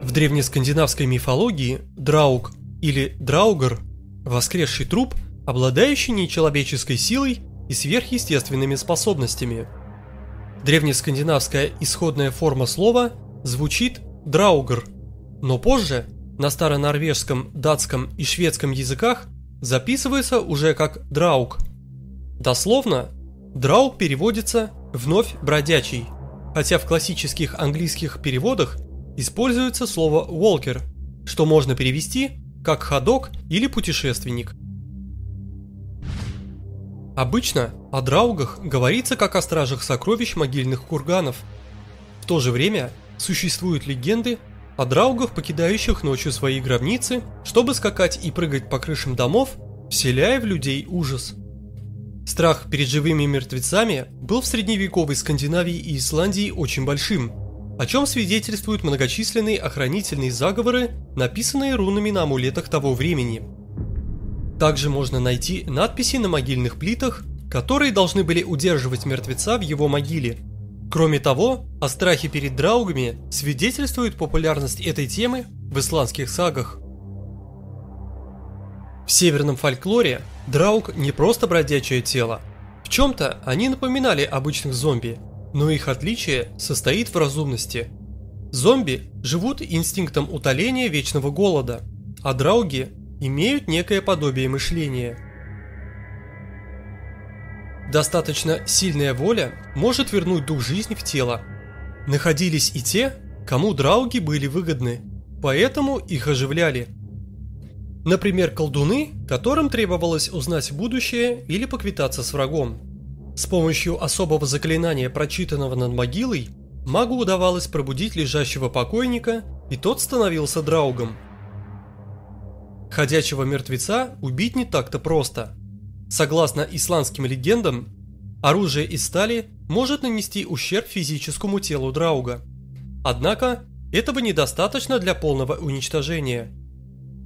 В древнескандинавской мифологии драуг или драугар – воскресший труп, обладающий нечеловеческой силой и сверхъестественными способностями. Древнескандинавская исходная форма слова звучит драугр, но позже на старонорвежском, датском и шведском языках записывается уже как драуг. Дословно, драуг переводится «вновь бродячий», хотя в классических английских переводах используется слово «walker», что можно перевести как «ходок» или «путешественник». Обычно о драугах говорится как о стражах сокровищ могильных курганов. В то же время существуют легенды о драугах, покидающих ночью свои гробницы, чтобы скакать и прыгать по крышам домов, вселяя в людей ужас. Страх перед живыми мертвецами был в средневековой Скандинавии и Исландии очень большим, о чем свидетельствуют многочисленные охранительные заговоры, написанные рунами на амулетах того времени. Также можно найти надписи на могильных плитах, которые должны были удерживать мертвеца в его могиле – Кроме того, о страхе перед драугами свидетельствует популярность этой темы в исландских сагах. В северном фольклоре драуг не просто бродячее тело. В чем-то они напоминали обычных зомби, но их отличие состоит в разумности. Зомби живут инстинктом утоления вечного голода, а драуги имеют некое подобие мышления – Достаточно сильная воля может вернуть дух жизни в тело. Находились и те, кому драуги были выгодны, поэтому их оживляли. Например, колдуны, которым требовалось узнать будущее или поквитаться с врагом. С помощью особого заклинания, прочитанного над могилой, магу удавалось пробудить лежащего покойника, и тот становился драугом. Ходячего мертвеца убить не так-то просто – Согласно исландским легендам, оружие из стали может нанести ущерб физическому телу Драуга. Однако, этого недостаточно для полного уничтожения.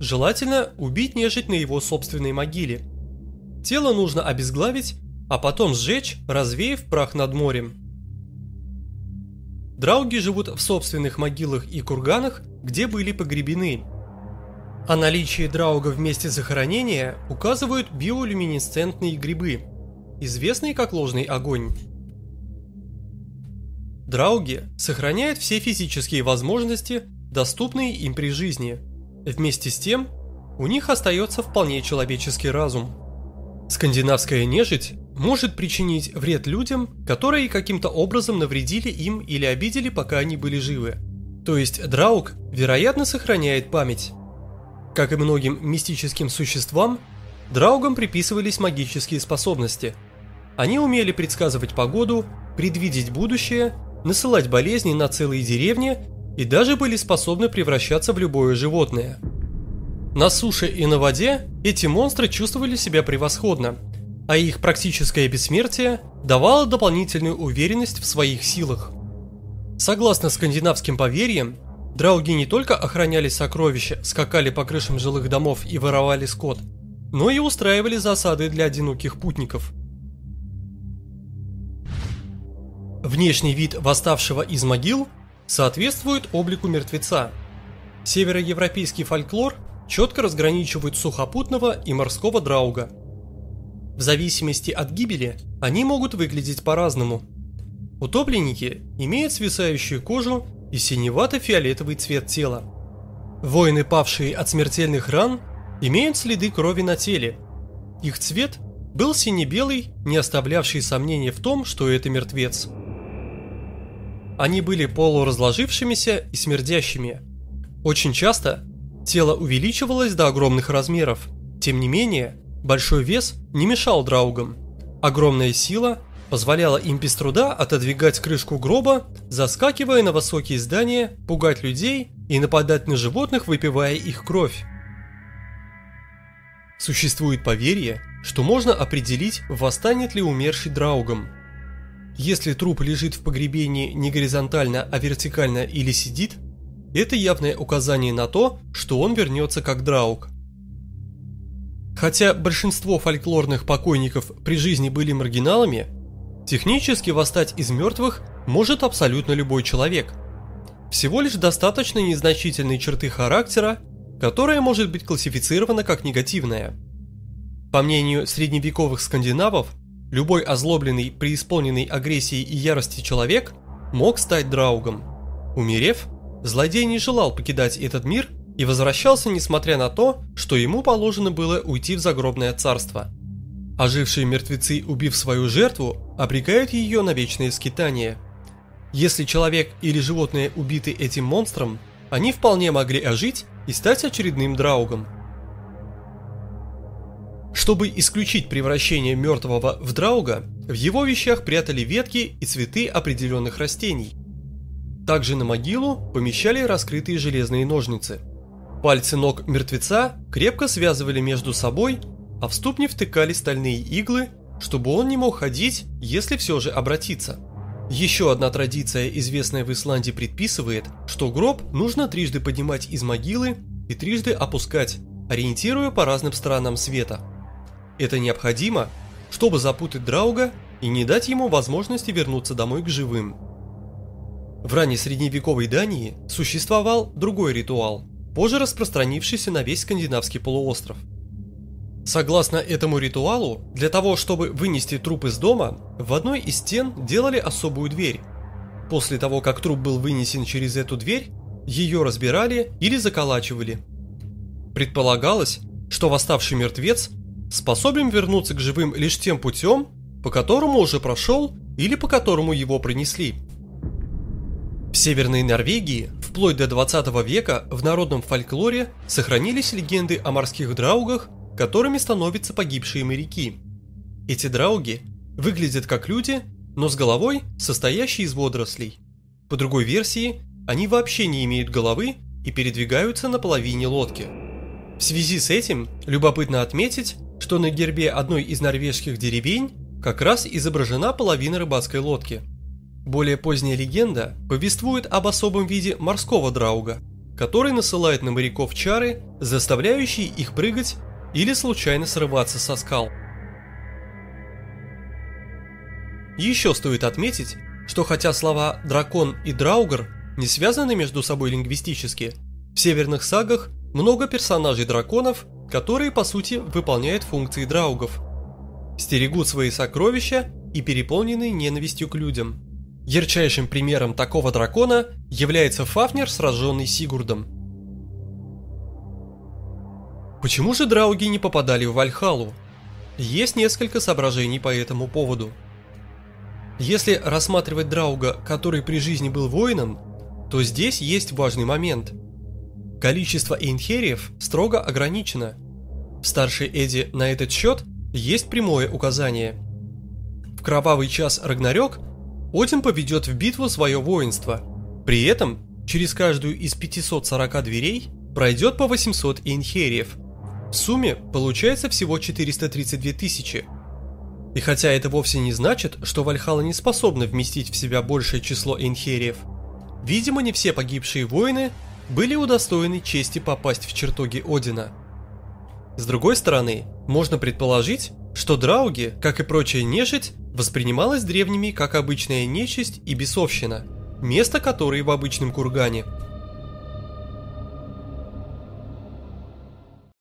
Желательно убить нежить на его собственной могиле. Тело нужно обезглавить, а потом сжечь, развеяв прах над морем. Драуги живут в собственных могилах и курганах, где были погребены, о наличии драуга в месте захоронения указывают биолюминесцентные грибы, известные как ложный огонь. Драуги сохраняют все физические возможности, доступные им при жизни. Вместе с тем, у них остается вполне человеческий разум. Скандинавская нежить может причинить вред людям, которые каким-то образом навредили им или обидели, пока они были живы. То есть драуг, вероятно, сохраняет память. Как и многим мистическим существам, драугам приписывались магические способности. Они умели предсказывать погоду, предвидеть будущее, насылать болезни на целые деревни и даже были способны превращаться в любое животное. На суше и на воде эти монстры чувствовали себя превосходно, а их практическое бессмертие давало дополнительную уверенность в своих силах. Согласно скандинавским поверьям, Драуги не только охраняли сокровища, скакали по крышам жилых домов и воровали скот, но и устраивали засады для одиноких путников. Внешний вид восставшего из могил соответствует облику мертвеца. Североевропейский фольклор четко разграничивает сухопутного и морского драуга. В зависимости от гибели они могут выглядеть по-разному. Утопленники имеют свисающую кожу и синевато-фиолетовый цвет тела. Воины, павшие от смертельных ран, имеют следы крови на теле. Их цвет был сине-белый, не оставлявший сомнения в том, что это мертвец. Они были полуразложившимися и смердящими. Очень часто тело увеличивалось до огромных размеров. Тем не менее, большой вес не мешал драугам. Огромная сила позволяла им без труда отодвигать крышку гроба, заскакивая на высокие здания, пугать людей и нападать на животных, выпивая их кровь. Существует поверье, что можно определить, восстанет ли умерший драугом. Если труп лежит в погребении не горизонтально, а вертикально или сидит, это явное указание на то, что он вернется как драуг. Хотя большинство фольклорных покойников при жизни были маргиналами, Технически восстать из мертвых может абсолютно любой человек. всего лишь достаточно незначительные черты характера, которая может быть классифицирована как негативная. По мнению средневековых скандинавов, любой озлобленный, преисполненный агрессией и ярости человек мог стать драугом. Умерев, злодей не желал покидать этот мир и возвращался, несмотря на то, что ему положено было уйти в загробное царство. Ожившие мертвецы, убив свою жертву, обрекают ее на вечное скитание. Если человек или животное убиты этим монстром, они вполне могли ожить и стать очередным драугом. Чтобы исключить превращение мертвого в драуга, в его вещах прятали ветки и цветы определенных растений. Также на могилу помещали раскрытые железные ножницы. Пальцы ног мертвеца крепко связывали между собой, а в ступни втыкали стальные иглы, чтобы он не мог ходить, если все же обратиться. Еще одна традиция, известная в Исландии, предписывает, что гроб нужно трижды поднимать из могилы и трижды опускать, ориентируя по разным сторонам света. Это необходимо, чтобы запутать Драуга и не дать ему возможности вернуться домой к живым. В ранней средневековой Дании существовал другой ритуал, позже распространившийся на весь скандинавский полуостров. Согласно этому ритуалу, для того, чтобы вынести труп из дома, в одной из стен делали особую дверь. После того, как труп был вынесен через эту дверь, ее разбирали или заколачивали. Предполагалось, что восставший мертвец способен вернуться к живым лишь тем путем, по которому уже прошел или по которому его принесли. В Северной Норвегии вплоть до 20 века в народном фольклоре сохранились легенды о морских драугах, которыми становятся погибшие моряки. Эти драуги выглядят как люди, но с головой, состоящей из водорослей. По другой версии, они вообще не имеют головы и передвигаются на половине лодки. В связи с этим любопытно отметить, что на гербе одной из норвежских деревень как раз изображена половина рыбацкой лодки. Более поздняя легенда повествует об особом виде морского драуга, который насылает на моряков чары, заставляющие их прыгать или случайно срываться со скал. Еще стоит отметить, что хотя слова «дракон» и «драугр» не связаны между собой лингвистически, в северных сагах много персонажей драконов, которые по сути выполняют функции драугов. Стерегут свои сокровища и переполнены ненавистью к людям. Ярчайшим примером такого дракона является Фафнер, сраженный Сигурдом. Почему же драуги не попадали в Вальхалу? Есть несколько соображений по этому поводу. Если рассматривать драуга, который при жизни был воином, то здесь есть важный момент. Количество инхериев строго ограничено. В старшей Эдди на этот счет есть прямое указание. В кровавый час Рагнарёк Один поведет в битву свое воинство. При этом через каждую из 540 дверей пройдет по 800 инхериев. В сумме получается всего 432 тысячи. И хотя это вовсе не значит, что Вальхала не способна вместить в себя большее число инхериев, видимо не все погибшие воины были удостоены чести попасть в чертоги Одина. С другой стороны, можно предположить, что драуги, как и прочая нежить, воспринималась древними как обычная нечисть и бесовщина, место которой в обычном кургане.